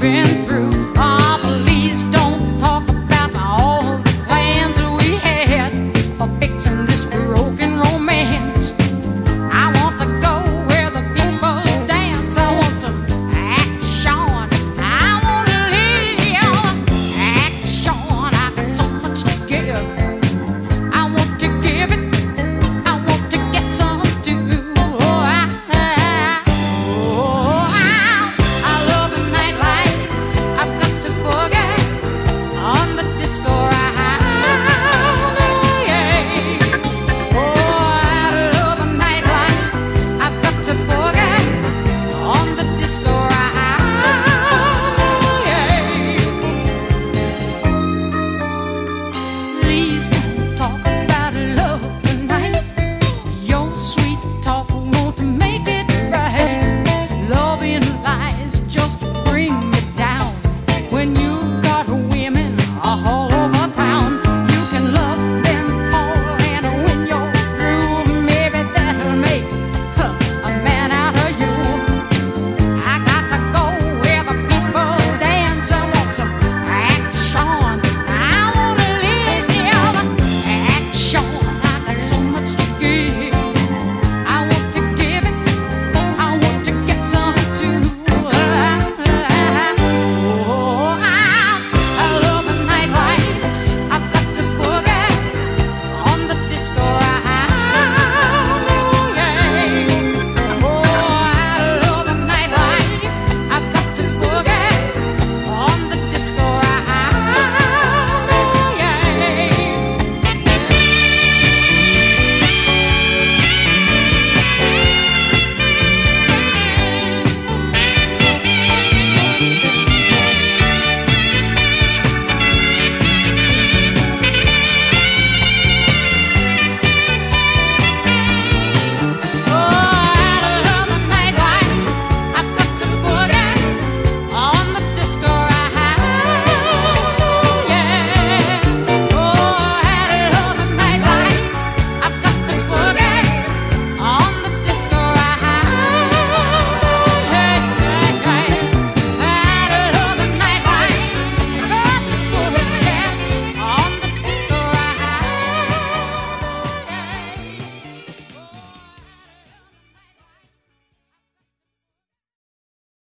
been